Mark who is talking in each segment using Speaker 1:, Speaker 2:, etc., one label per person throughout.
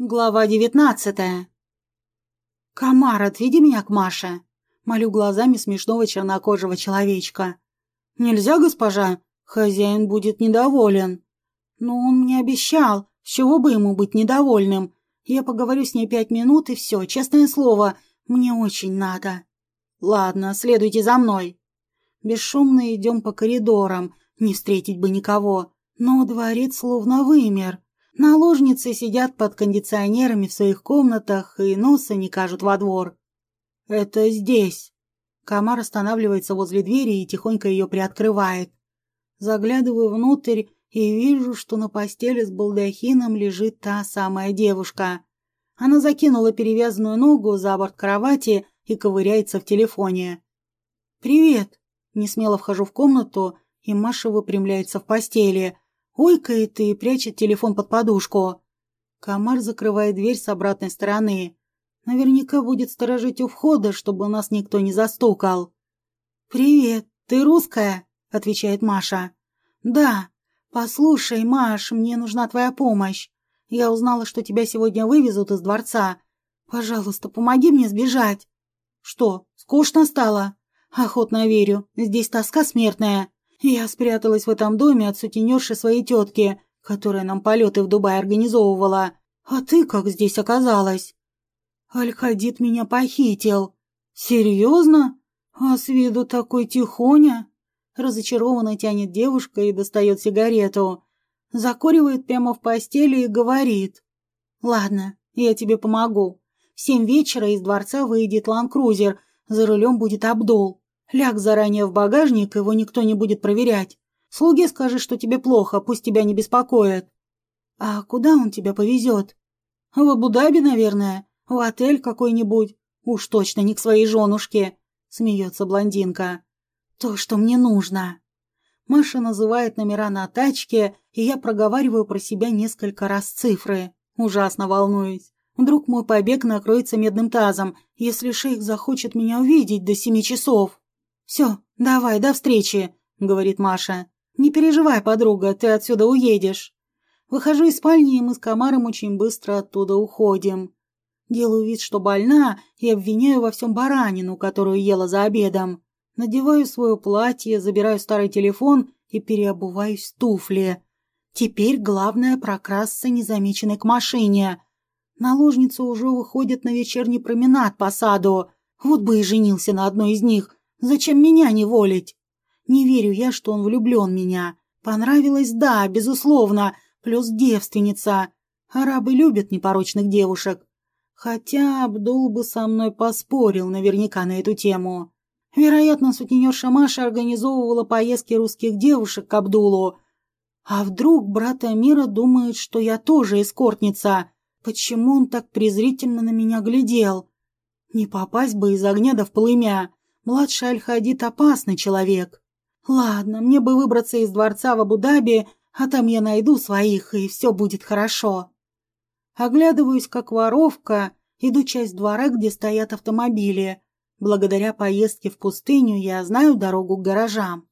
Speaker 1: Глава девятнадцатая. «Комар, отведи меня к Маше!» Молю глазами смешного чернокожего человечка. «Нельзя, госпожа? Хозяин будет недоволен». «Но он мне обещал. С чего бы ему быть недовольным? Я поговорю с ней пять минут и все, честное слово. Мне очень надо». «Ладно, следуйте за мной». Бесшумно идем по коридорам, не встретить бы никого. Но дворец словно вымер. Наложницы сидят под кондиционерами в своих комнатах и носа не кажут во двор. «Это здесь». Комар останавливается возле двери и тихонько ее приоткрывает. Заглядываю внутрь и вижу, что на постели с балдахином лежит та самая девушка. Она закинула перевязанную ногу за борт кровати и ковыряется в телефоне. «Привет!» Несмело вхожу в комнату, и Маша выпрямляется в постели – ойкает и прячет телефон под подушку. Комар закрывает дверь с обратной стороны. Наверняка будет сторожить у входа, чтобы нас никто не застукал. «Привет, ты русская?» — отвечает Маша. «Да. Послушай, Маш, мне нужна твоя помощь. Я узнала, что тебя сегодня вывезут из дворца. Пожалуйста, помоги мне сбежать». «Что, скучно стало?» «Охотно верю. Здесь тоска смертная. Я спряталась в этом доме от сутенерши своей тетки, которая нам полеты в Дубай организовывала. А ты как здесь оказалась? Аль-Хадид меня похитил. Серьезно? А с виду такой тихоня? Разочарованно тянет девушка и достает сигарету. Закуривает прямо в постели и говорит. Ладно, я тебе помогу. В семь вечера из дворца выйдет ланкрузер, за рулем будет Абдул. Ляг заранее в багажник, его никто не будет проверять. Слуге скажи, что тебе плохо, пусть тебя не беспокоят. А куда он тебя повезет? В Абу-Даби, наверное. В отель какой-нибудь. Уж точно не к своей женушке. Смеется блондинка. То, что мне нужно. Маша называет номера на тачке, и я проговариваю про себя несколько раз цифры. Ужасно волнуюсь. Вдруг мой побег накроется медным тазом, если шейх захочет меня увидеть до семи часов. «Все, давай, до встречи», — говорит Маша. «Не переживай, подруга, ты отсюда уедешь». Выхожу из спальни, и мы с Комаром очень быстро оттуда уходим. Делаю вид, что больна, и обвиняю во всем баранину, которую ела за обедом. Надеваю свое платье, забираю старый телефон и переобуваюсь в туфли. Теперь главное прокрасться незамеченной к машине. Наложница уже выходит на вечерний променад по саду. Вот бы и женился на одной из них, Зачем меня не волить? Не верю я, что он влюблен в меня. Понравилось, да, безусловно, плюс девственница. Арабы любят непорочных девушек. Хотя Абдул бы со мной поспорил наверняка на эту тему. Вероятно, сутенерша Маша организовывала поездки русских девушек к Абдулу. А вдруг брат Амира думает, что я тоже эскортница? Почему он так презрительно на меня глядел? Не попасть бы из огня да в полымя. Младший Аль-Хадид опасный человек. Ладно, мне бы выбраться из дворца в Абу-Даби, а там я найду своих, и все будет хорошо. Оглядываюсь, как воровка, иду часть двора, где стоят автомобили. Благодаря поездке в пустыню я знаю дорогу к гаражам.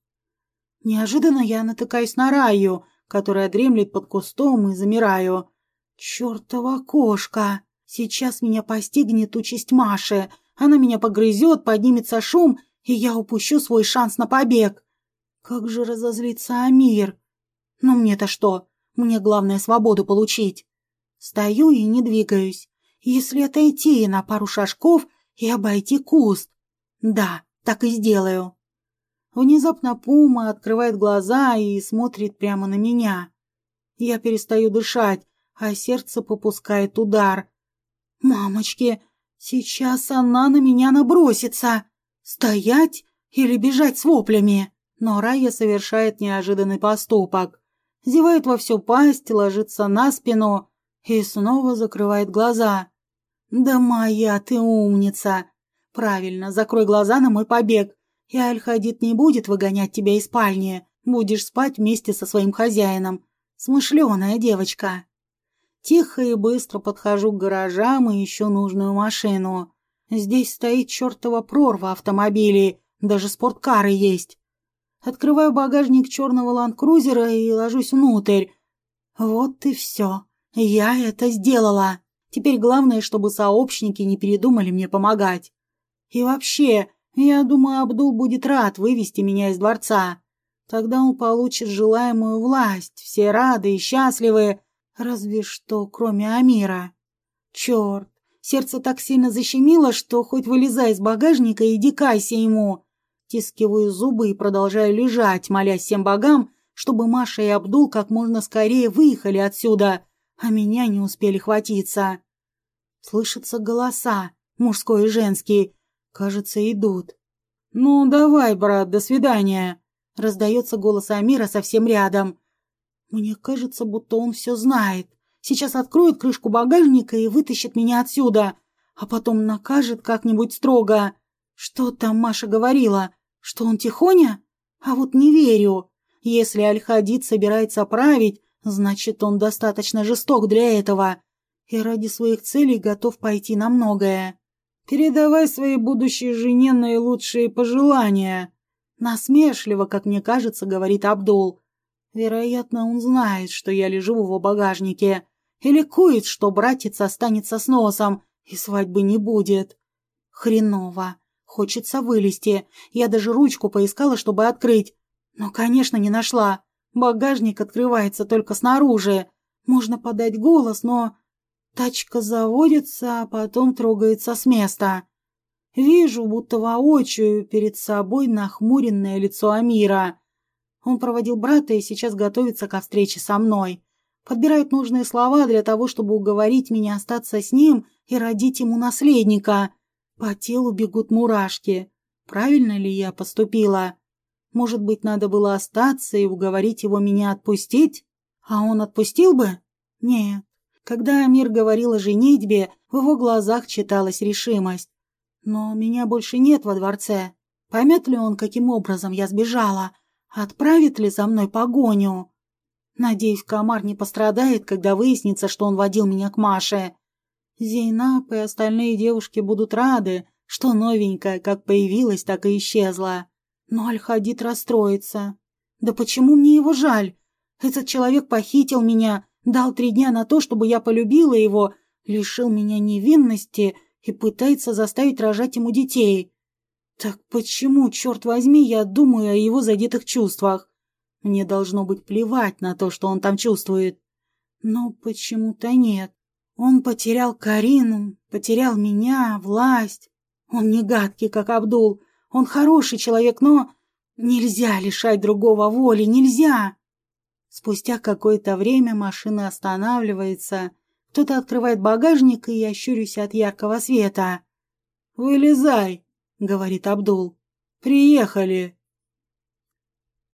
Speaker 1: Неожиданно я натыкаюсь на Раю, которая дремлет под кустом, и замираю. Чёртова кошка! Сейчас меня постигнет участь Маши — она меня погрызет, поднимется шум, и я упущу свой шанс на побег. Как же разозлится Амир? Но мне-то что? Мне главное свободу получить. Стою и не двигаюсь. Если отойти на пару шажков и обойти куст. Да, так и сделаю. Внезапно Пума открывает глаза и смотрит прямо на меня. Я перестаю дышать, а сердце попускает удар. «Мамочки, Сейчас она на меня набросится. Стоять или бежать с воплями? Но Рая совершает неожиданный поступок. Зевает во всю пасть, ложится на спину и снова закрывает глаза. «Да моя ты умница!» «Правильно, закрой глаза на мой побег, и Аль-Хадид не будет выгонять тебя из спальни. Будешь спать вместе со своим хозяином. Смышленая девочка!» Тихо и быстро подхожу к гаражам и ищу нужную машину. Здесь стоит чертова прорва автомобилей, даже спорткары есть. Открываю багажник черного ландкрузера и ложусь внутрь. Вот и все. Я это сделала. Теперь главное, чтобы сообщники не передумали мне помогать. И вообще, я думаю, Абдул будет рад вывести меня из дворца. Тогда он получит желаемую власть, все рады и счастливы, разве что кроме Амира. Черт, сердце так сильно защемило, что хоть вылезай из багажника и дикайся ему. Тискиваю зубы и продолжаю лежать, молясь всем богам, чтобы Маша и Абдул как можно скорее выехали отсюда, а меня не успели хватиться. Слышатся голоса, мужской и женский, кажется, идут. «Ну, давай, брат, до свидания!» Раздается голос Амира совсем рядом. Мне кажется, будто он все знает. Сейчас откроет крышку багажника и вытащит меня отсюда, а потом накажет как-нибудь строго. Что там Маша говорила? Что он тихоня? А вот не верю. Если Аль-Хадид собирается править, значит, он достаточно жесток для этого и ради своих целей готов пойти на многое. Передавай своей будущей жене наилучшие пожелания. Насмешливо, как мне кажется, говорит Абдул. Вероятно, он знает, что я лежу в его багажнике. И ликует, что братец останется с носом, и свадьбы не будет. Хреново. Хочется вылезти. Я даже ручку поискала, чтобы открыть. Но, конечно, не нашла. Багажник открывается только снаружи. Можно подать голос, но... Тачка заводится, а потом трогается с места. Вижу, будто воочию, перед собой нахмуренное лицо Амира. Он проводил брата и сейчас готовится ко встрече со мной. Подбирает нужные слова для того, чтобы уговорить меня остаться с ним и родить ему наследника. По телу бегут мурашки. Правильно ли я поступила? Может быть, надо было остаться и уговорить его меня отпустить? А он отпустил бы? Нет. Когда Амир говорил о женитьбе, в его глазах читалась решимость. Но меня больше нет во дворце. Поймет ли он, каким образом я сбежала? Отправит ли за мной погоню? Надеюсь, Камар не пострадает, когда выяснится, что он водил меня к Маше. Зейнаб и остальные девушки будут рады, что новенькая как появилась, так и исчезла. Но Аль-Хадид расстроится. Да почему мне его жаль? Этот человек похитил меня, дал три дня на то, чтобы я полюбила его, лишил меня невинности и пытается заставить рожать ему детей. Так почему, черт возьми, я думаю о его задетых чувствах? Мне должно быть плевать на то, что он там чувствует. Но почему-то нет. Он потерял Карину, потерял меня, власть. Он не гадкий, как Абдул. Он хороший человек, но... Нельзя лишать другого воли, нельзя. Спустя какое-то время машина останавливается, кто-то открывает багажник, и я щурюсь от яркого света. «Вылезай», — говорит Абдул. «Приехали».